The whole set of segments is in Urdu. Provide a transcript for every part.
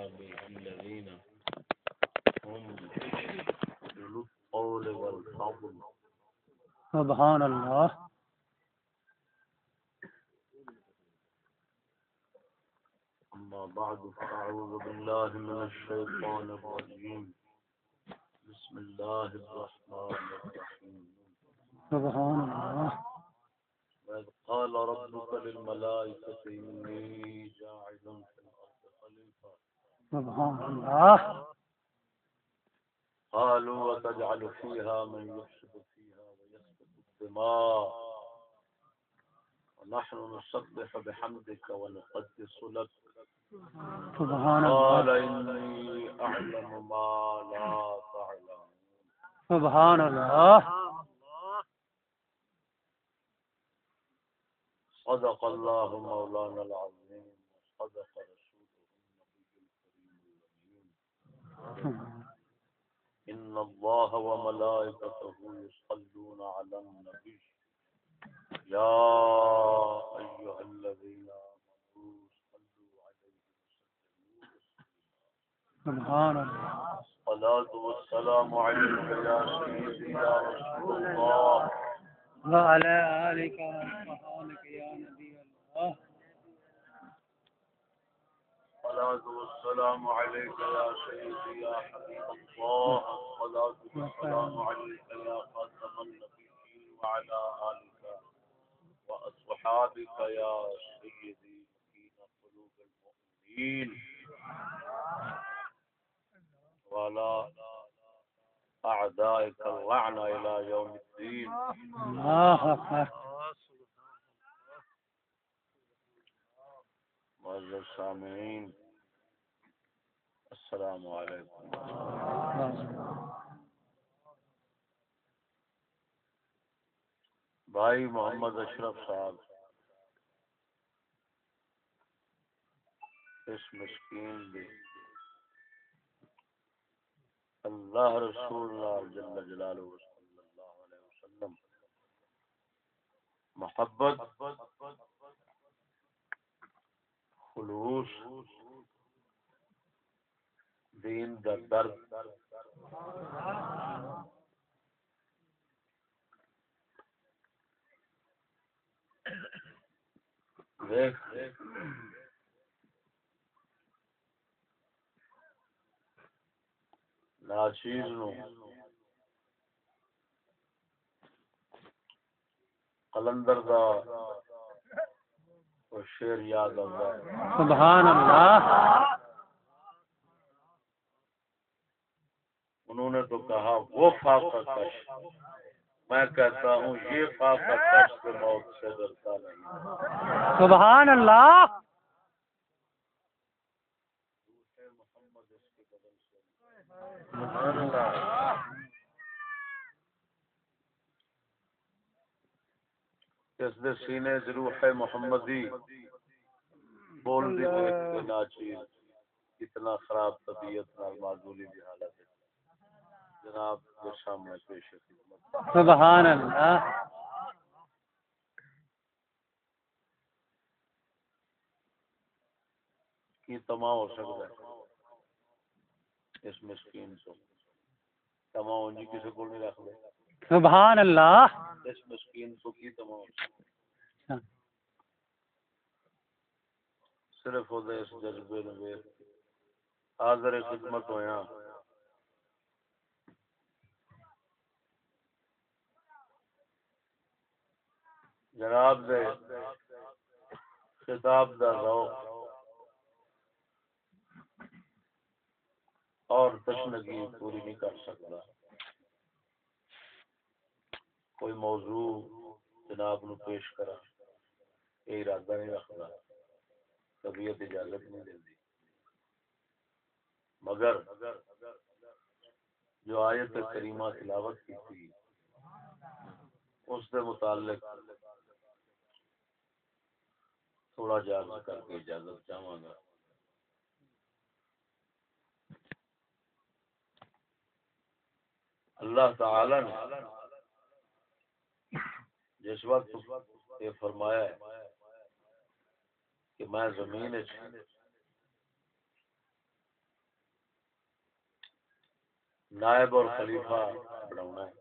أصحابه الذين هم القول والفضل. سبحان اللہ أما بعد فأعوذ بالله من الشيطان الرجيم. بسم الله الرحمن الرحيم. سبحان اللہ وإذ قال ربك للملائكة إني جاعل في سبحان اللہ۔ قالوا وتجعل فيها من يفسد فيها ويسفك الدماء۔ ونحن نسبح بحمدك ونقدس لك۔ سبحان قال إني أعلم ما لا تعلمون۔ سبحان اللہ۔ صدق الله مولانا العظيم۔ وصدق رسوله النبي الكريم الأمين إن الله وملائكته يصلون على النبي. يا أيها الذين آمنوا صلوا عليه وسلموا سبحان اللہ الصلاة والسلام عليك يا سيدي يا رسول الله. وعلى آلك وصحابك يا نبي الله الصلاة والسلام عليك يا سيدي يا حبيب الله. الصلاة والسلام عليك يا خاتم النبيين وعلى آلك وأصحابك يا سيدي مكين قلوب المؤمنين. وعلى أعدائك اللعنة إلى يوم الدين. الله أكبر. معزز السامعين. السلام عليكم بھائی محمد اشرف صاحب، اس مسکین دی۔ اللہ رسول اللہ جل جلالہ صلی اللہ علیہ وسلم۔ محبت، خلوص دین دا درد. دیکھ ناچیز نو. قلندر دا وہ شیر یاد آتا سبحان اللہ. انہوں نے تو کہا وہ فاقہ کش۔ میں کہتا ہوں یہ فاقہ کش کے موت سے ڈرتا نہیں۔ سبحان اللہ! بدل سے اس دے سینے روح محمدی بول دی کہ ناچیز اتنا خراب طبیعت نال معذولی دی حالت ہے۔ جناب کے سامنے پیش ہے خدمت۔ سبحان اللہ۔ کی تما ہو سکتا ہے؟ اس مسکین کو۔ تما جی کسی کو نہیں رکھ دے۔ سبحان اللہ۔ اس مسکین کو کی تما ہو سکتا ہے؟ صرف وہ اس جذبے نے حاضر خدمت ہویا جناب دے، خطاب دا ذوق اور تشنگی پوری نہیں کر سکتا۔ کوئی موضوع جناب نو پیش کرا، یہ ارادہ نہیں رکھتا طبیعت اجازت نہیں دیتی مگر جو آیت کریمہ تلاوت کی تھی، اس کے متعلق تھوڑا جا کر کے اجازت چاہوں گا۔ اللہ تعالی نے جس وقت یہ فرمایا ہے کہ میں زمین نائب اور خلیفہ بناونا ہے۔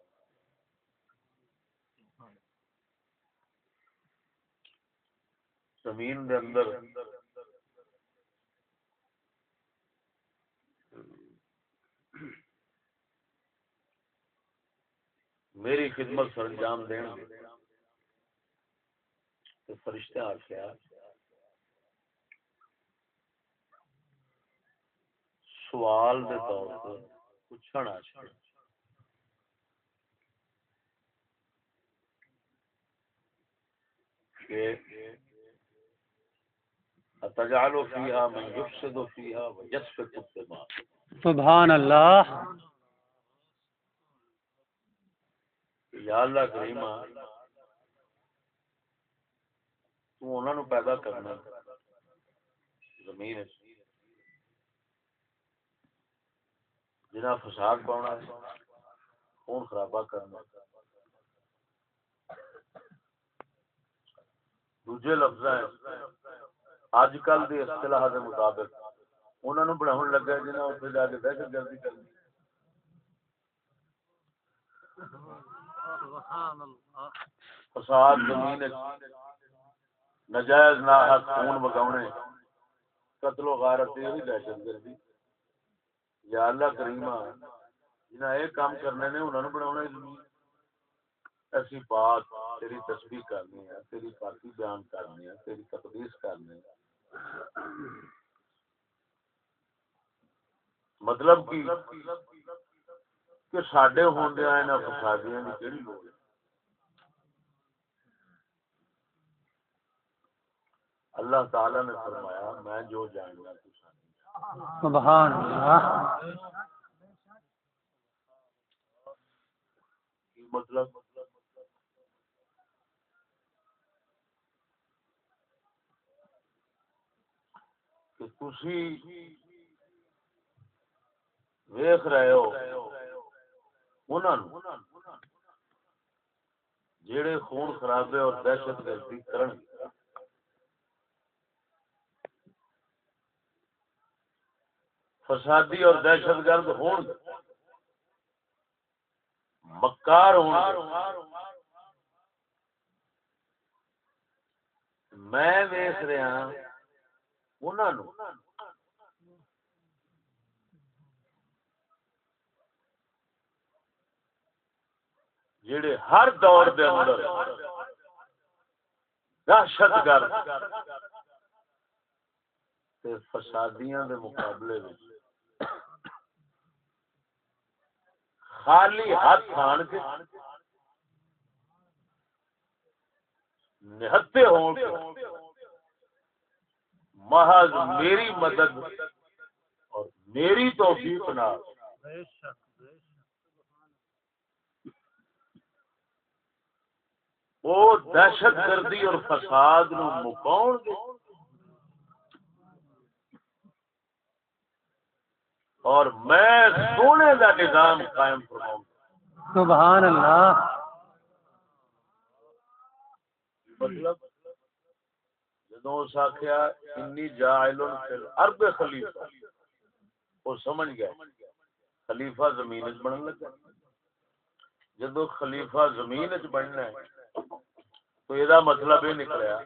زمین دے اندر۔ میری خدمت سر انجام دین گے تو فرشتے آخیا سوال دے طور پر پوچھنا چاہیے کہ اتجعل فيها من يفسد فيها ويسفك الدماء. سبحان اللہ. یا اللہ کریمہ تو انہاں نو پیدا کرنا زمین جنہاں فساد پاؤنا خون خرابہ کرنا۔ دوجے لفظ اج کل دی اصطلاح دے مطابق انہاں نو بناون لگا جنہاں اوتھے جا کے دہشت گردی کرنی فساد زمین وچ نجائز ناحق خون وگاونے قتل و غارت یہ بھی دہشت گردی۔ یا اللہ کریمہ، جنہاں اے کام کرنے نے انہاں نو بناونا زمین۔ ایسی بات تیری تسبیح کرنی ہے، تیری پاکی بیان کرنی ہے، تیری تقدیس کرنی ہے۔ مطلب کی کہ ساڈے ہوندے آئے نہ فسادیاں دی کیڑی لوڑ ہے؟ اللہ تعالی نے فرمایا میں جو جاننا سبحان اللہ۔ مطلب کہ تسی ویخ رہے ہو، انہاں جڑے خون خرابے اور دہشت گردی کرن فسادی اور دہشت گرد ہون مکار ہون میں ویخ رہا ہوں انہاں نو جڑے ہر دور دے اندر دہشت گرد تے فسادیاں دے مقابلے وچ خالی ہاتھ آن کے نہتے ہوں کے محض میری مدد اور میری توفیق نہ وہ دہشت گردی اور فساد نو مکاؤ گے اور میں سونے کا نظام قائم فرماؤں۔ سبحان اللہ۔ مطلب جدو اس آخیا انی جاعل فی خلیفہ. وہ سمجھ گیا، خلیفہ زمین وچ لگا۔ جدو خلیفہ زمین بننا ہے، تو یہ مطلب یہ نکلیا،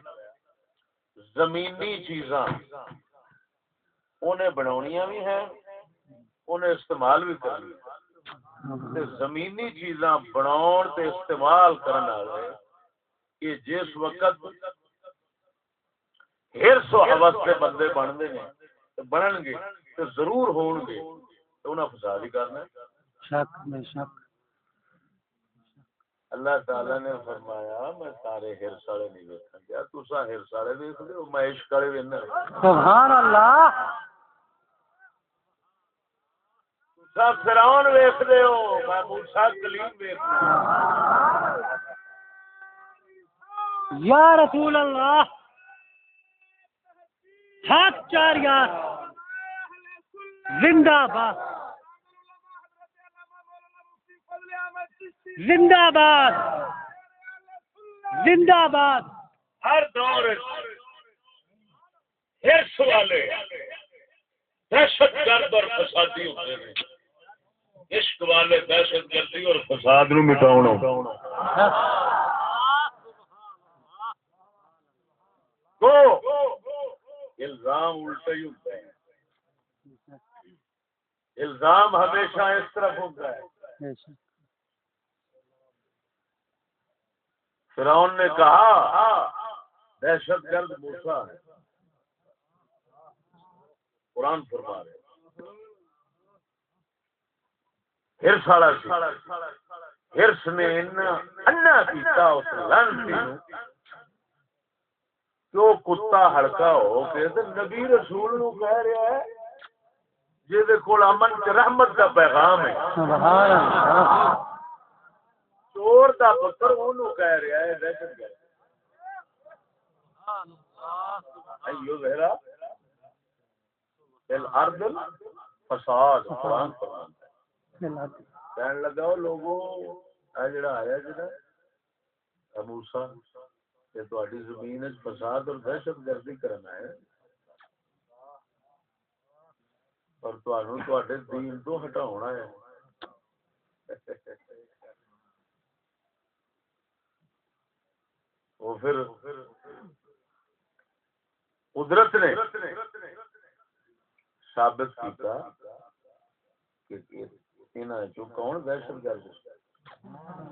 زمینی چیزاں انہیں بناونیاں بھی ہیں، انہیں استعمال بھی کرنی زمینی چیزاں بناون تے استعمال کرن والے جس وقت ہرس و حوث کے بندے بنتے ہیں بنن گے ضرور ہون گے تو انہیں فساد ہی کرنا ہے۔ شک بے شک۔ اللہ تعالی نے فرمایا میں سارے ہرس والے نہیں ویکھن گیا تسا ہرس والے ویکھ میں عشق والے ویکھنا سبحان اللہ۔ فرعون ویکھ دے ہو میں موسی کلیم ویکھنا یا رسول اللہ۔ حق چار یار زندہ باد۔ زندہ باد۔ زندہ باد۔ ہر دور ہرس والے دہشت گرد اور فسادی ہوتے ہیں۔ عشق والے دہشت گردی اور فساد نو مٹاؤنا تو الزام الٹا ہی ہوتا ہے۔ الزام ہمیشہ اس طرف ہوتا ہے۔ فرعون نے کہا، دہشت گرد موسا ہے۔ قرآن فرما رہے ہرس والا ہرس نے انا کیتا اس لانتی وہ کتا ہڑکا ہو کے نبی رسول نو کہہ رہا ہے جہد کول امن تے رحمت کا پیغام ہے۔ سبحان اللہ۔ چور دا پتر اونوں کہہ رہا ہے دہشت گرد ایو ذرا الارض فساد قرآن فرمان کہنے لگا لوگوں اے جڑا آیا جڑا موسا یہ تہاڈی زمین وچ فساد اور دہشت گردی کرنا ہے۔ اور تہانوں تہاڈے دین تو ہٹاونا ہے۔ وہ پھر قدرت نے ثابت کیتا کہ انہاں چوں کون دہشت گرد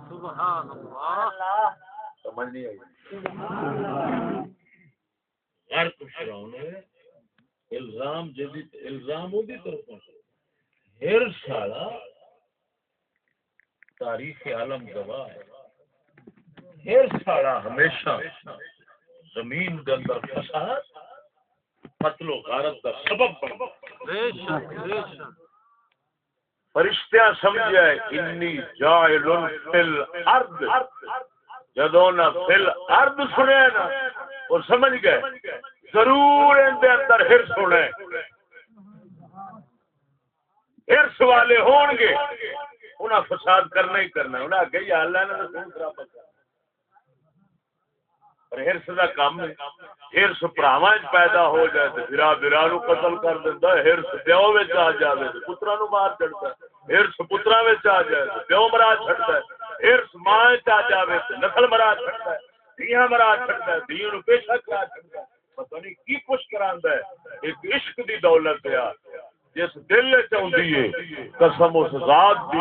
سبحان اللہ۔ سمجھ نہیں آئی۔ غرق الزام الزام ہر سالا تاریخ عالم گواہ ہے۔ ہر سالا ہمیشہ زمین کے اندر فساد قتل و غارت کا سبب بن بے شک بے شک۔ فرشتیاں سمجھا ہے انی جائل فی الارض. جدوں نہ فی الارض سنیا نا، وہ سمجھ گئے۔ ضرور ان اندر ہرس ہونا ہے۔ ہرس والے ہون گے۔ انہاں فساد کرنا ہی کرنا ہے۔ انہاں اگے ہی اللہ نے خون خراب کرنا پر ہرس دا کام ہے۔ ہرس پراواں وچ پیدا ہو جائے تے بھرا بھرا نو قتل کر دیندا ہے۔ ہرس پیو وچ آ جاوے تے پتراں نو مار چھڑدا ہے۔ ہرس پتراں وچ آ جائے تے پیو مرا چھڑدا ہے۔ ہرس ماں وچ جاوے تے نسل مرا چھڑدا ہے، دھیاں مرا چھڑدا ہے، دھیاں نو پیشہ کرا چھڑدا ہے۔ پتہ نہیں کی کچھ کراندا ہے۔ ایک عشق دی دولت ہے۔ جس دل چاہتی ہے، قسم اس ذات دی۔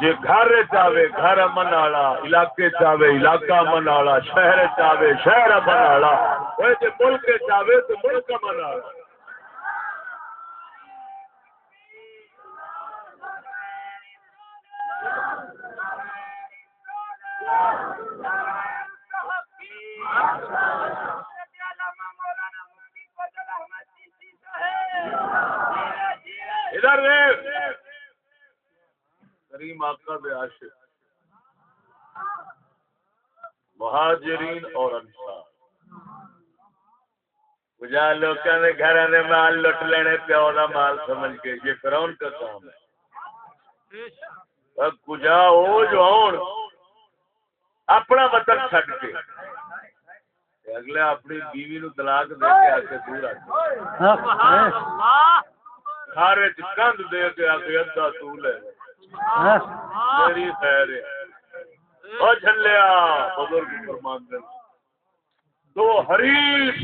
جے گھر چاہے گھر امن والا، علاقے چاہے علاقہ امن والا، شہر چاہے شہر امن والا۔ اے جے ملک چاہے تو ملک امن والا۔ ادھر کریم آقا دے عاشق۔ مہاجرین اور انصار۔ کجا لوکاں دے گھراں دے مال لٹ لینے پیو دا مال سمجھ کے یہ فرعون کا کام ہے۔ کجا او جو ہون۔ اپنا وطن چھڈ کے۔ اگلے اپنی بیوی نو طلاق دے کے آ کے دور آ اللہ۔ سارے کند دے کے آ کے ادھا تو لے۔ میری خیر ہے۔ او جھلیا بزرگ فرماندے دو حریف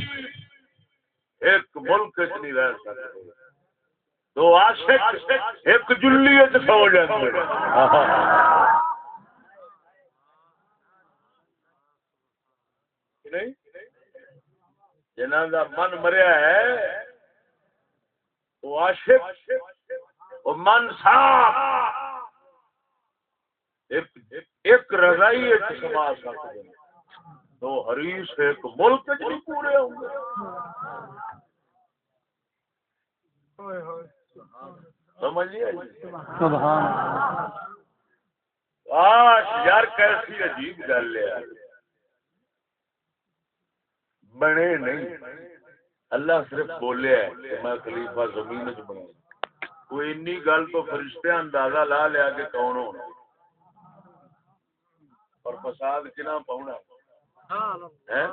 ایک ملک چ نہیں رہ سکتے۔ دو عاشق ایک جلی سو جاندے۔ نہیں؟ جنہاں دا من مریا ہے وہ عاشق وہ من صاف ایک رضائی ایک سما سکتے ہیں دو حریص ایک ملک نہیں پورے ہوں گے۔ سمجھ نہیں آئی سبحان اللہ۔ آج یار کیسی عجیب گل ہے۔ یار بنے نہیں۔ اللہ صرف بولیا ہے کہ میں خلیفہ زمین وچ بنا کوئی انی گل تو فرشتے اندازہ لا لیا کہ کون ہونا اور فساد کنا پاؤنا ہے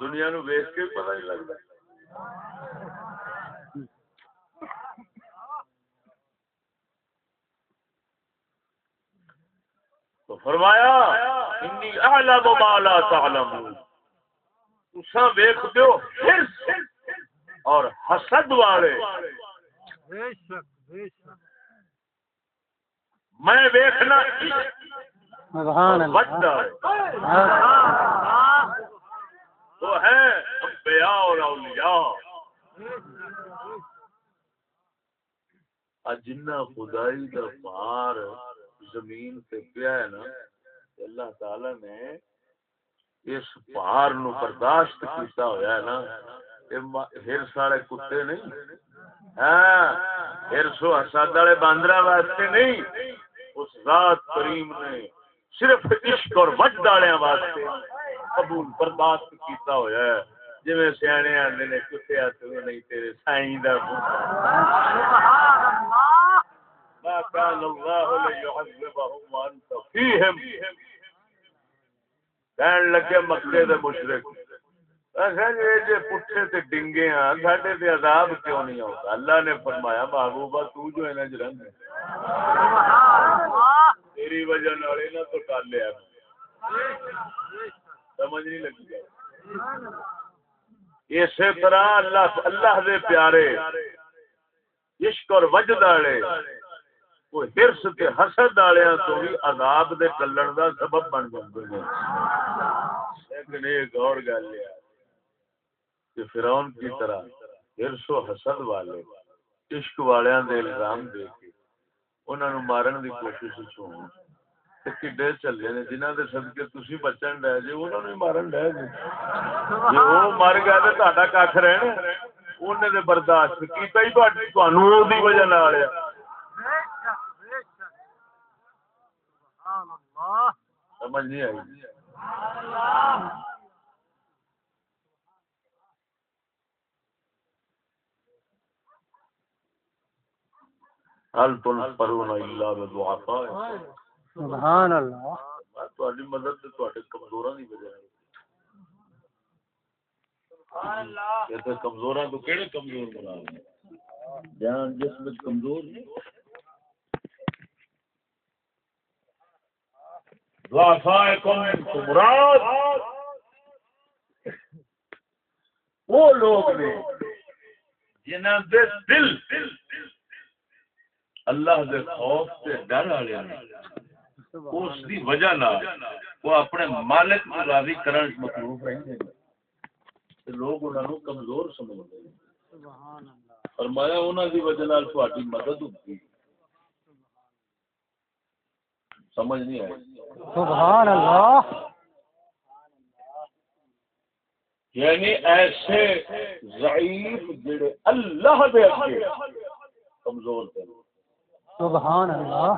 دنیا نو ویچ کے پتہ نہیں لگتا۔ فرمایا انی اعلم ما لا تعلمون. تساں ویکھ دیو حرص اور حسد والے۔ بے شک بے شک۔ میں ویکھنا سبحان اللہ۔ ہے اللہ وہ ہے انبیاء اور اولیاء۔ جنہ خدائی دا پار زمین سے پیا ہے نا اللہ تعالی نے اس پار نو برداشت کیتا ہویا ہے نا ہرس والے کتے نہیں۔ ہاں ہرس و حسد والے باندرا واسطے نہیں۔ اس ذات کریم نے صرف عشق اور وجد والوں واسطے قبول برداشت کیتا ہویا ہے۔ جویں آندے نے کتے تو نہیں تیرے سائیں دا سبحان اللہ۔ ما كان الله ليعذبهم وانت فيهم کہن لگے مکے دے مشرک اگر یہ جے پٹھے تے ڈنگے ہاں ساڈے تے عذاب کیوں نہیں آتا اللہ نے فرمایا محبوبہ تو جو انج رنگ ہے سبحان اللہ تیری وجہ نال انہاں تو ٹالیا بے سمجھ نہیں لگی اسی طرح اللہ اللہ دے پیارے عشق اور وجد والے ہرس تے حسد والےاں تو بھی عذاب دے ٹلن دا سبب بن جاندے نے لیکن ایک اور گل ہے کہ فرعون کی طرح ہرس و حسد والے عشق والیاں دے الزام دے کے انہاں نو مارن دی کوشش وچ تے کڈے چلے نے جنہاں دے صدقے تسی بچن ڈے جے انہاں نو مارن ڈے جے جے وہ مر گیا تے تہاڈا ککھ رہنا انہیں تے برداشت کیتا ہی تہاڈی تانوں وجہ نال ہے بے شک بے شک سبحان اللہ سمجھ نہیں آئی۔ هل تنصرون الا بضعفاء سبحان اللہ۔ تہاڈی مدد تے تہاڈے کمزوراں دی وجہ ہے۔ یہ تے کمزوراں تو کیڑے کمزور مراد جان جسم وچ کمزور نہیں ضعفائکم تو مراد. وہ لوگ نے جنہاں دے دل اللہ دے خوف تے ڈر والے نے، اس دی وجہ نال وہ اپنے مالک کو راضی کرن وچ مصروف رہندے نے۔ تے لوگ انہاں نو کمزور سمجھدے نے۔ سبحان اللہ فرمایا انہاں دی وجہ نال تہاڈی مدد ہوندی۔ سمجھ نہیں آئی؟ سبحان اللہ۔ یعنی ایسے ضعیف جڑے اللہ دے اگے کمزور تھے سبحان اللہ۔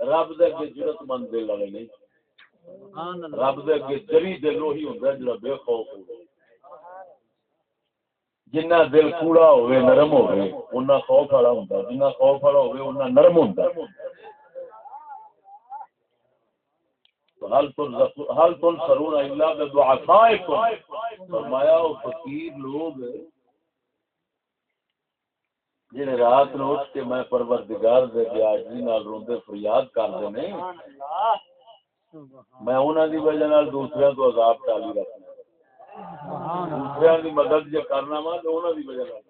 رب دے اگے جرت مند دل والے نہیں۔ سبحان اللہ۔ رب دے اگے جری دل وہی ہوندا جڑا بے خوف ہوے جنہ دل کوڑا ہوے نرم ہوے اوناں خوف والا ہوندا۔ جنہ خوف والا ہوے اوناں نرم ہوندا۔ حل تن سرون الا بدعفائکم فرمایا او فقیر لوگ جڑے رات نو اٹھ کے میں پروردگار دے بیاجی نال روندے فریاد کردے نے میں انہاں دی وجہ نال دوسریاں تو عذاب ٹالی رکھنا۔ سبحان اللہ دی مدد جے کرنا وا، تو انہاں دی وجہ نال۔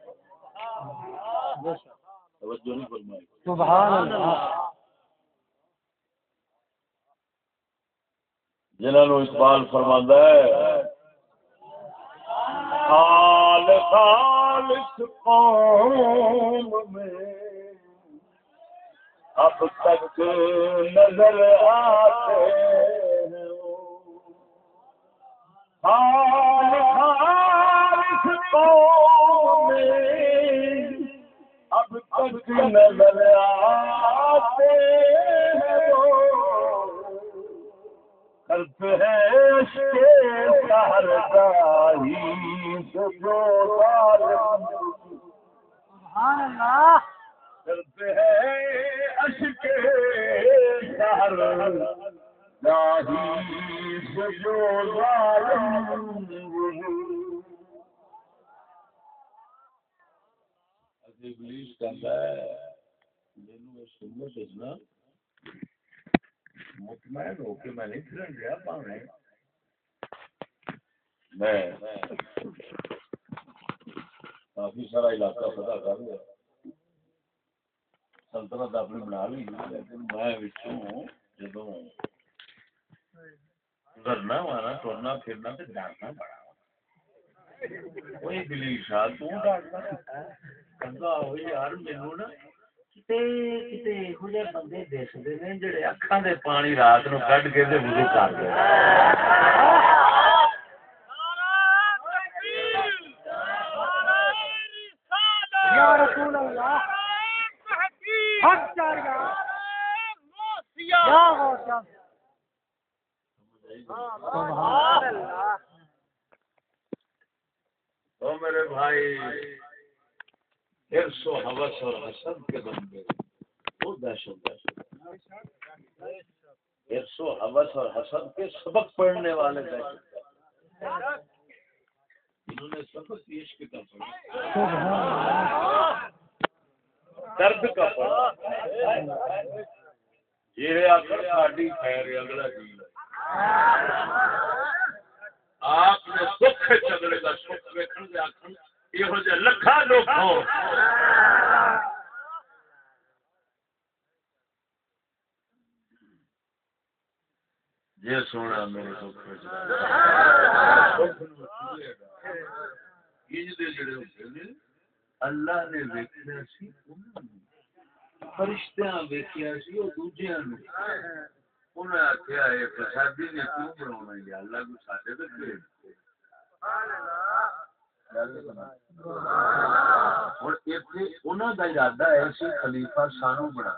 بے شک توجہ نہیں فرمائی۔ سبحان اللہ۔ جنہاں نو اقبال فرماندا ہے خال خالص قوم میں اب تک نظر آتے ہیں۔ خال خالص قوم میں اب تک نظر آتے ہیں ابلیس کہتا ہے مینوں اس امت وچ مطمئن ہو کے میں نہیں پھرن رہا پاوے میں کافی سارا علاقہ پتا کر لیا سلطنت اپنی بنا لی لیکن میں وچوں جدوں کرنا وانا ٹورنا پھرنا تو ڈرنا بڑا وہی دلی شاہ، تو ڈرنا کنگا ہو یار، مینوں نا کتے کتے ہو جے بندے دیکھ دے نے جڑے اکھاں دے پانی رات نو کڈ کے تے وضو کر دے۔ حرص و حوث اور حسد کے بندے۔ وہ دہشت دہشت حرص و حوث اور حسد کے سبق پڑھنے والے دہشت انہوں نے سبق عشق کا پڑھا؟ درد کا پڑھا۔ یہ آخر ساڈی خیر اگلا جی آپ نے سکھ چگڑے کا سکھ ویکن دے آخر یہ لکھا لوگ جی سونا میرے سکھ اللہ نے ویکیا سی فرشتیاں ویکیا سی وہ دوجیاں نو انہیں آخیا یہ پرسادی نے کیوں بنا اللہ کو ساڈے تک ارادہ ہے سی خلیفہ سانو بنا۔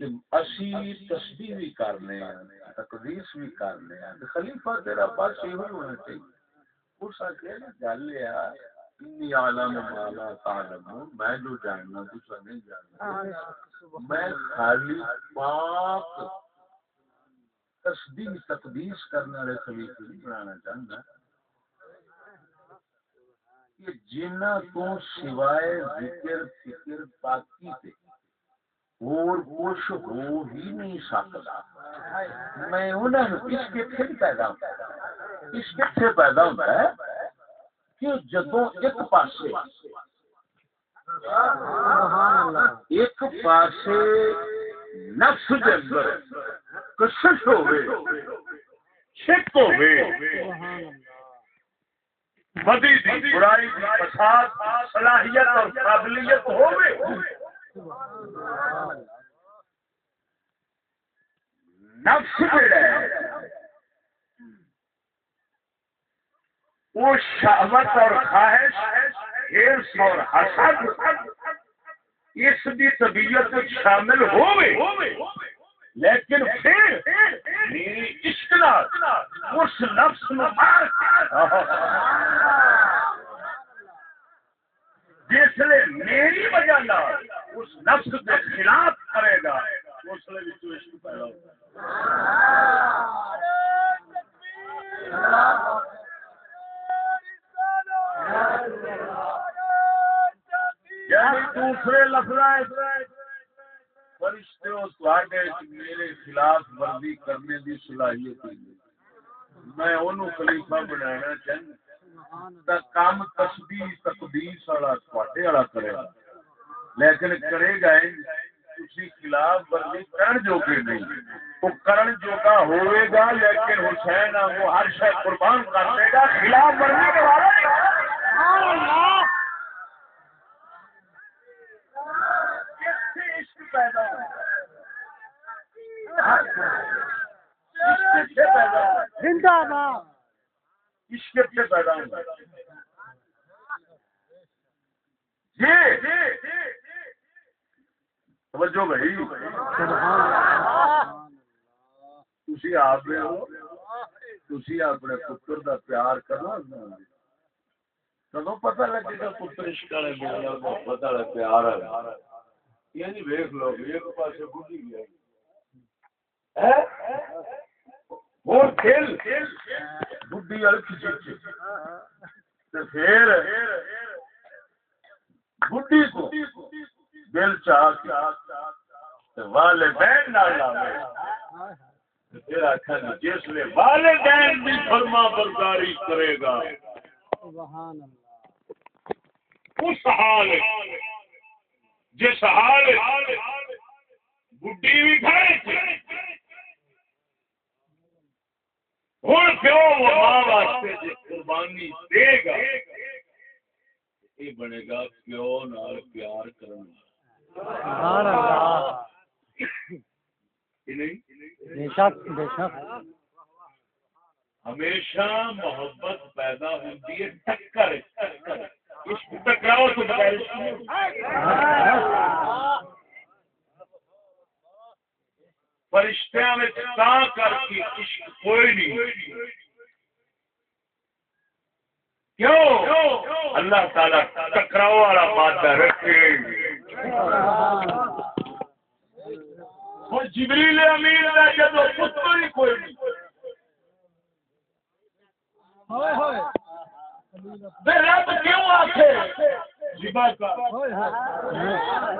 کہ اسی تسبیح بھی ہیں تقدیس بھی خلیفہ تیرا بس یہ ہونا چاہیے۔ اس آخیا نا گل یہ انی عالم مالا تعلمون میں جو جاننا تو نہیں جاننا۔ میں خالی پاک تسبیح تقدیس کرنے والے خلیفے نہیں بنانا چاہتا۔ کہ جنہ تو سوائے ذکر فکر پاکی تے اور کچھ ہو ہی نہیں سکتا۔ میں انہوں نے اس کے پھر پیدا ہوتا ہے اس کے پھر پیدا ہوتا ہے کہ جدوں ایک پاسے ایک پاسے نفس دے اندر کشش ہوئے۔ شک ہوئے۔ بدی دی برائی دی فساد، صلاحیت اور قابلیت ہوئے۔ نفس جڑا ہے، وہ شہوت اور خواہش حرص اور حسد، اس کی طبیعت شامل ہوئے۔ لیکن پھر میری عشق نال اس نفس نو مار جس نے میری وجہ نال اس نفس کے خلاف کرے گا، اس لیے بھی عشق پیدا ہوگا یعنی دوسرے لفظ فرشتے میرے خلاف ورزی کرنے کی صلاحیت میں انہوں خلیفہ بنانا چاہتا کام تسبیح، تقدیس والا تھوڑے والا کرے گا۔ لیکن کرے گا اسی خلاف ورزی کرن جوگے نہیں۔ وہ کرن جوگا ہوئے گا، لیکن حسین وہ ہر شے قربان کر دے گا، خلاف ورزی کے والا نہیں۔ کس سے عشق پیدا زندہ باد عشق سے پیدا ہوا۔ جی توجہ بھائی تسی آپ ہو تسی اپنے پتر دا پیار کرنا کدو پتہ لگے گا پتر عشق والے بولنا محبت والا پیار ہے یعنی ویخ لو ایک پاسے بڑھی گیا۔ اور دل بڈی والی کھچی۔ پھر بڈی کو دل چاہ کے والدین نال لاوے۔ پھر آخا گے جس نے والدین بھی فرما برداری کرے گا۔ سبحان اللہ۔ اس حال جس حال بڈی بھی ہوں پیو ماں واسطے جی قربانی دے گا یہ بنے گا پیو نال پیار کرنا سبحان اللہ۔ کہ نہیں؟ بے شک بے شک۔ ہمیشہ محبت پیدا ہوتی ہے ٹکر۔ ٹکراؤ تو فرشتیاں میں تا کر کے عشق کوئی نہیں کیوں اللہ تعالیٰ ٹکراؤ والا مادہ رکھے جبریل کا جب پتر ہی کوئی نہیں ہوئے ہوئے رب کیوں آکھے؟ کا۔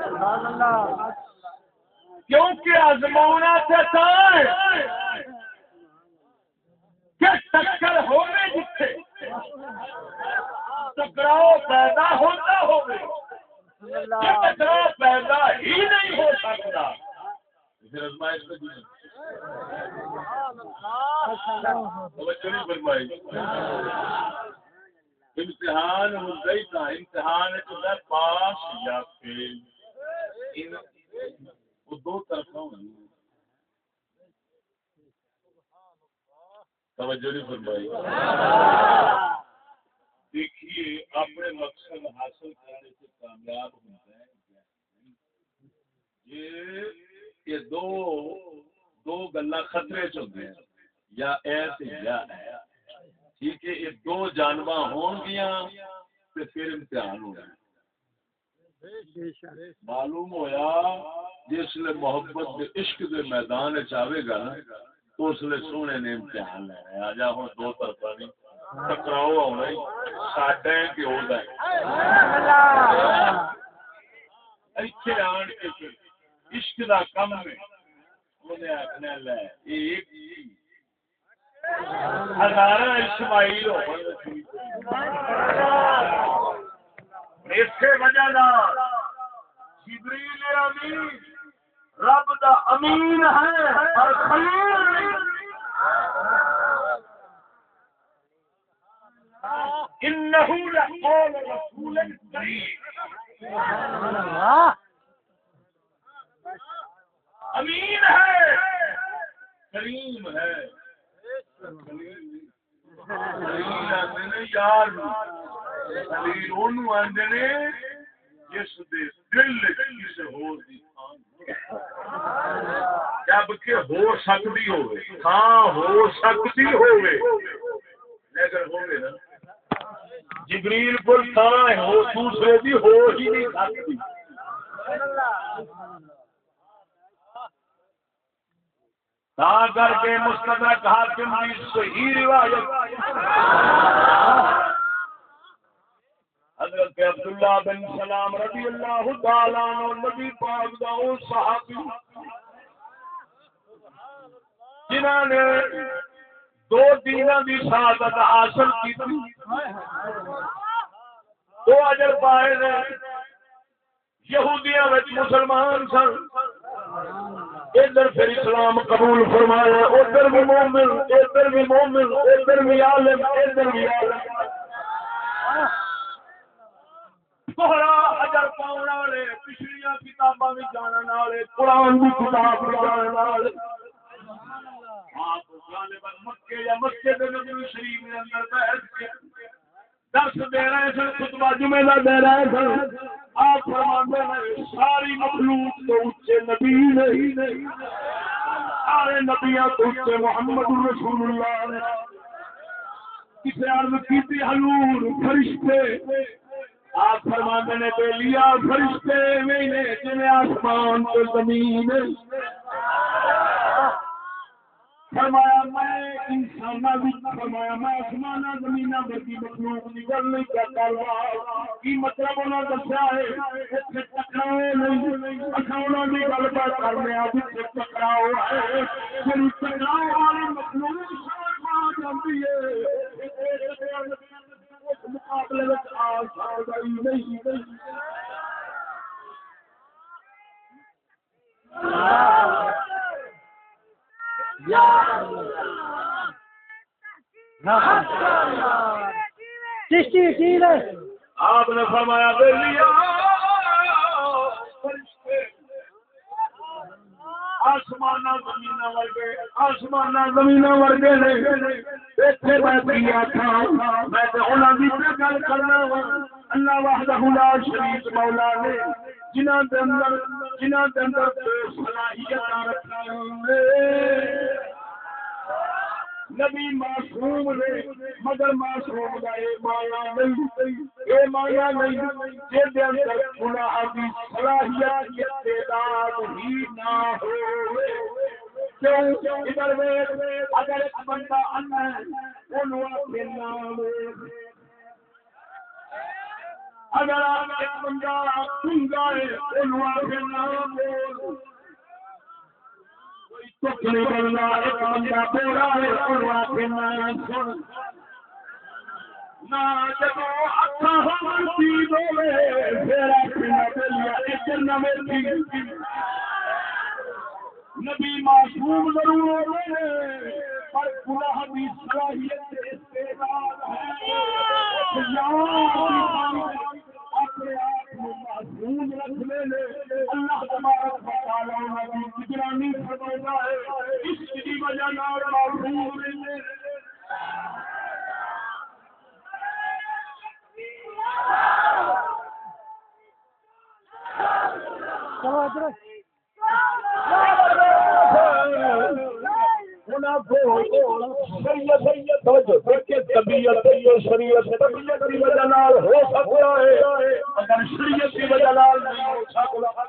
سبحان اللہ کیونکہ آزماؤنا سے ہے کہ ٹکر ہوگی جتھے۔ ٹکراؤ پیدا ہوتا کہ ٹکراؤ پیدا ہی نہیں ہو سکتا۔ فرمائی۔ امتحان ہوتا ہی تھا امتحان ہے تو میں پاس یا فیل وہ دو طرفہ ہوئی توجہ نہیں فرمائی۔ دیکھیے، اپنے مقصد حاصل کرنے سے کامیاب ہوتا ہے یہ دو دو گلا خطرے چلتے ہیں۔ یا ایسے یا ہے ٹھیک ہے یہ دو جانور ہون گیا تو پھر امتحان ہو رہا معلوم ہویا جس نے محبت کے عشق کے میدان چاہے گا نا تو اس نے سونے نے امتحان لینا ہے۔ آجا ہوں دو طرفہ نہیں ٹکراؤ آنا ہی۔ ساڈا ہے کہ ہوتا ہے۔ ایتھے آن کے عشق دا کم میں انہیں آخنا لے، ایک ہی ہزارہ اسماعیل ہو اسے وجہ جبریل امین، رب دا امین ہے اور خلیل نہیں۔ انه لقول رسول امین ہے، کریم ہے۔ یار اونوں آندے نے جس دے دل کسے ہور دی جبکہ ہو سکتی ہوے ہاں ہو سکتی ہوے لیکن ہوے نا جبریل کو تھا ہو دوسرے دی، ہو ہی نہیں سکتی۔ تا کر کے مستدرک حاکم کی صحیح روایت۔ حضرت عبداللہ بن سلام رضی اللہ تعالیٰ عنہ، نبی پاک دا او صحابی۔ جنہاں نے دو دینوں دی سعادت حاصل کی تھی۔ دو اجر پائے نے۔ یہودیاں وچ مسلمان سن۔ ادھر پھر اسلام قبول فرمایا، ادھر بھی مومن، ادھر بھی مومن، ادھر بھی عالم، ادھر بھی عالم۔ کوہرا اجر پاؤن والے پچھلیاں کتاباں بھی جانن والے، قرآن کی کتاب بھی جانن والے۔ آپ مکے یا مسجد نبوی شریف کے اندر بیٹھ کے درس دے رہے سن، خطبہ جمعے کا دے رہے سن۔ آپ فرماندے ہیں، ساری مخلوق تو اچے نبی نہیں سارے نبیاں تو اچے محمد رسول اللہ نے کسی عرض کی حضور فرشتے۔ آپ فرماندے نے بے لیا فرشتے میں نے، جنہیں آسمان تو زمین فرمایا میں انسان فرمایا میں آسمان زمین بتی مخلوق کی گل نہیں کیا کروا کی مطلب انہوں نے دسیا ہے؟ ٹکراؤ نہیں۔ اچھا گل بات کر رہے ہیں جیسے ٹکراؤ ہے۔ جی ٹکراؤ والے مخلوق جاتی ہے۔ مقابلے چشتی ٹھیک ہے؟ آپ نے فرمایا آسمان زمین ورگے آسمان زمین ورگے نے اتنے میں پیا تھا۔ میں تو انہوں کی گل کرنا وا۔ اللہ وحدہ لا شریک مولا نے جنہاں دے اندر جنہاں دے اندر دو صلاحیت رکھا نبی معصوم نے، مگر معصوم دا اے مایا نہیں۔ اے مایا نہیں جے دے اندر گناہ دی صلاحیت کی تعداد ہی نہ ہو۔ کیوں؟ ادھر ویکھ، اگر ایک بندہ انا ہے اونوں اپنے نام اگر ایک بندہ گنگا ہے اونوں اپنے نام بول ایک بندہ بولا ہے اور آخر نہ سن نہ جدو اکھا ہم سی بولے پھر آخر نہ ایک نہ میری نبی معصوم ضرور ہوئے پر گناہ بھی صلاحیت استعمال ہے یا اپنے معصوم رکھ لے لے۔ اللہ تبارک و تعالی کی نگرانی فرماتا ہے اس کی وجہ نال معصوم رہے؟ چلو شریعت کی وجہ نال ہو سکتا ہے۔ اگر شریعت کی وجہ نال نہیں ہو سکتا۔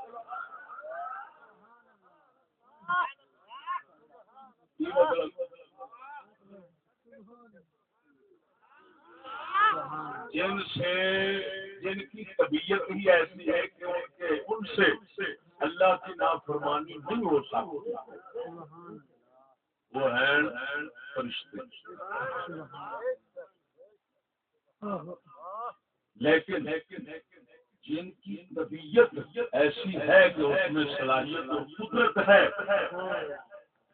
جن سے، جن کی طبیعت ہی ایسی ہے کہ ان کے، ان سے اللہ کی نافرمانی نہیں ہو سکتی۔ وہ ہیں فرشتے۔ لیکن جن کی طبیعت ایسی ہے کہ اس میں صلاحیت اور قدرت ہے،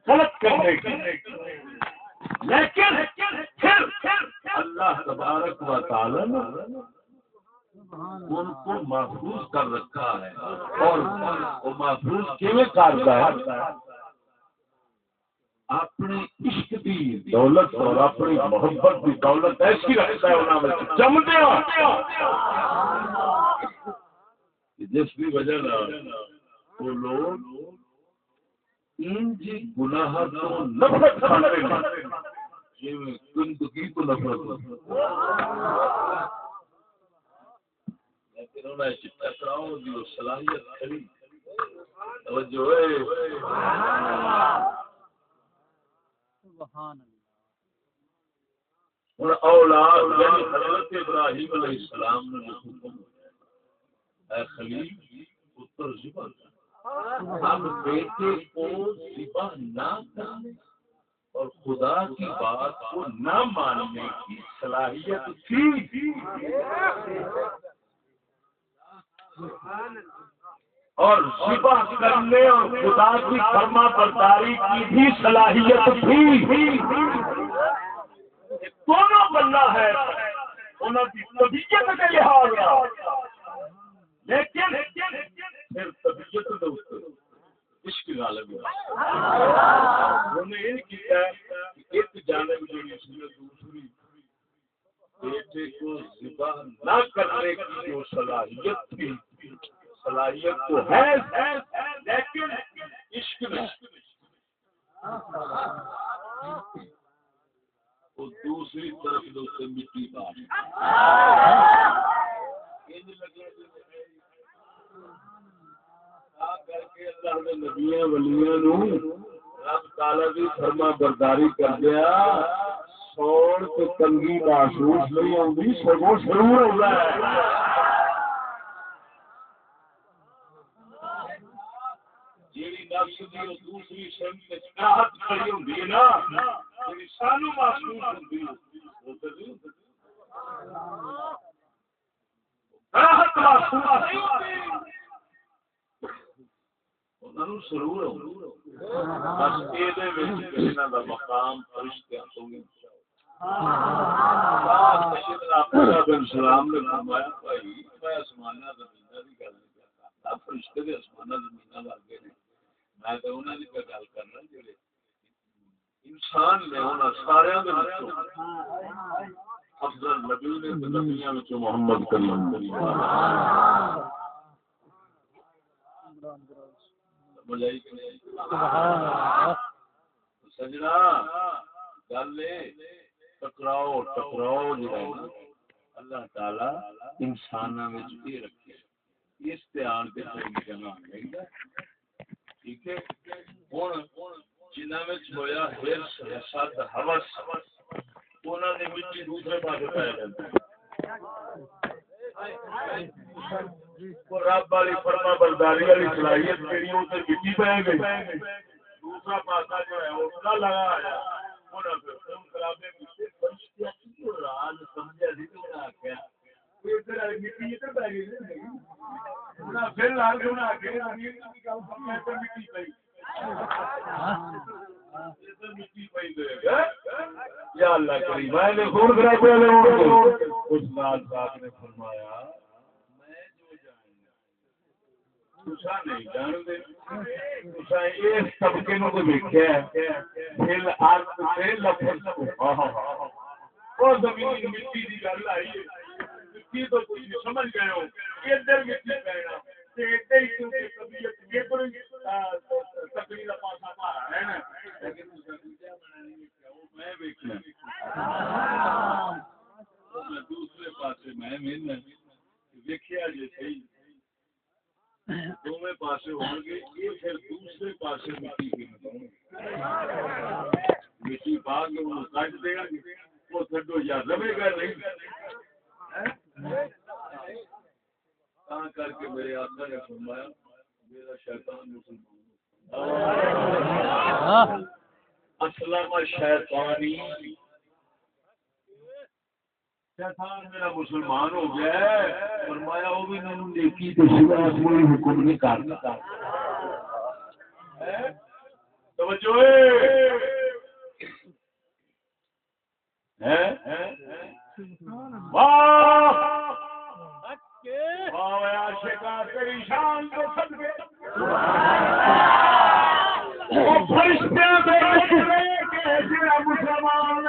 غلط کرنے کی۔ لیکن پھر اللہ تبارک و تعالی نے ان کو محفوظ کر رکھا ہے اور محفوظ کیوں کرتا ہے؟ اپنی عشق کی دولت اور اپنی محبت کی دولت ایسی رکھتا ہے انہوں میں جمدے جس کی وجہ وہ لوگ ان جی گناہ تو نفرت کرتے ہیں۔ گندگی تو نفرت لیکن دی صلاحیت کھڑی۔ توجہ ہے۔ اور اولاد یعنی حضرت ابراہیم علیہ السلام نے جو حکم اے خلیل پتر ذبح کر اب بیٹے کو ذبح نہ کرنے اور خدا کی بات کو نہ ماننے کی صلاحیت تھی۔ اور ذبح کرنے اور خدا کی فرما برداری کی بھی صلاحیت تھی۔ دونوں بندہ ہے انہوں کی طبیعت لحاظ لیکن پھر طبیعت عشق غالب انہوں نے یہ کیا کہ ایک جانب دوسری بیٹے کو ذبح نہ کرنے کی جو صلاحیت تھی۔ صلاحیت تو ہے، لیکن عشق میں وہ دوسری طرف دوسرے مٹی بار کر کے اللہ نے نبیاں ولیاں نو رب تعالی دی فرما برداری کر دیا۔ سوڑ تے تنگی محسوس نہیں ہوندی، سگوں ضرور ہوندا ہے جیڑی نفس دی او دوسری شے کھڑی ہوندی ہے نا یعنی جیڑی سانو محسوس ہوندی ہے۔ وہ انہاں نوں سرور ہو بس اے دے وچ انہاں دا مقام فرشتیاں تو بھی سلام نے فرمایا، بھائی، میں آسمانہ زمینہ دی گل نہیں کرتا۔ فرشتے دے آسمانہ زمینہ لگ گئے نے۔ میں تے انہاں دی گل کرنا جڑے انسان نے انہاں سارے دے وچوں افضل نبی نے تے نبیاں وچوں محمد کریم سمجھ آئی کہ نہیں سجنا گل ٹکراؤ ٹکراؤ نا اللہ تعالی یہ رکھے۔ اس کوئی جگہ نہیں ٹھیک ہے؟ ہوں جنہوں میں ہویا ہرس حسد ہوس انہوں نے مٹی دوسرے پاس پایا جاتا وہ رب والی فرما برداری والی صلاحیت جہی وہ مٹی پہ گئی۔ دوسرا پاسا جو ہے اس کا لگا آیا انہوں نے پھر خون خرابے پیچھے فرشتیاں کی راز سمجھا سی تو انہوں نے آخیا ادھر والی مٹی ادھر پہ گئی انہیں پھر لا کے انہیں آخیا زمین کی گل سمجھا ادھر مٹی پی ادھر مٹی پی دے گا یا اللہ کریم میں نے خون خرابے والے کو اس لال صاحب نے فرمایا اس طبقے نو تو دیکھا ہے۔ زمین مٹی کی گل آئی مٹی تو سمجھ گئے ہو، ادھر مٹی پینا۔ دوسرے پاسے میں ملنا جی صحیح دونوں پاسے ہو گے، یہ پھر دوسرے پاسے مٹی کی مٹی پا کے وہ کٹ دے وہ تھڈو یا رہے گا نہیں۔ تا کر کے میرے آقا نے فرمایا میرا شیطان مسلمان اسلم شیطانی۔ شیطان میرا مسلمان ہو گیا فرمایا وہ بھی میں نیکی تو سوا کوئی حکم نہیں کرتا۔ توجہ ہے۔ واہ! شان جڑا مسلمان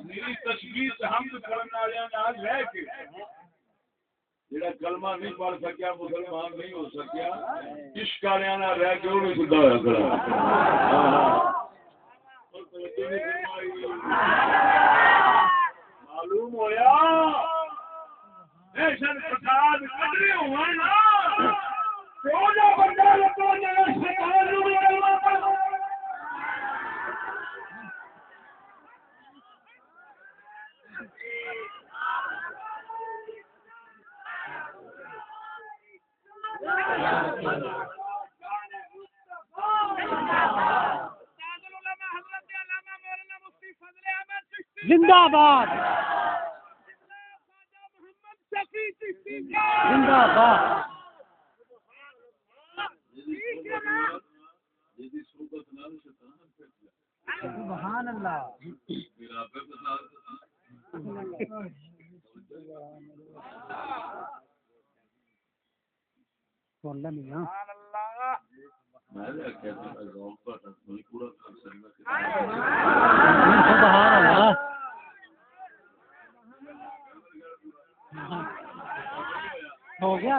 میری تصویر حمد کرنے والے رہ کے۔ جڑا کلمہ نہیں پڑھ سکیا، مسلمان نہیں ہو سکیا عشق والے رہ کے وہ بھی سیدھا ہوا کھڑا۔ معلوم ہویا؟ دہشت فساد کٹنے ہوئے نا؟ تو جو بندہ لگو جگہ شیطان نو کلمہ پڑھ زندہ باد۔ زندہ باد۔ سبحان اللہ میرا بولنا نہیں ہاں ہو گیا؟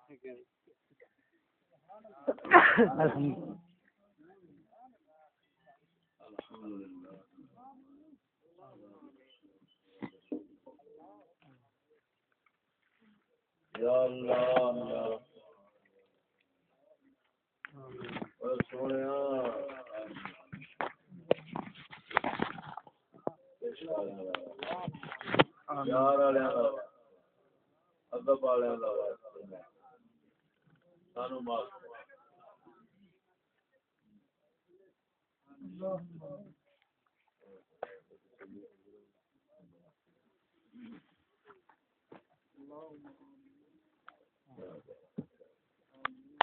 الحمد الحمدللہ یا اللہ یا اور سونیا یار والے ادب والے سانو معاف اللہ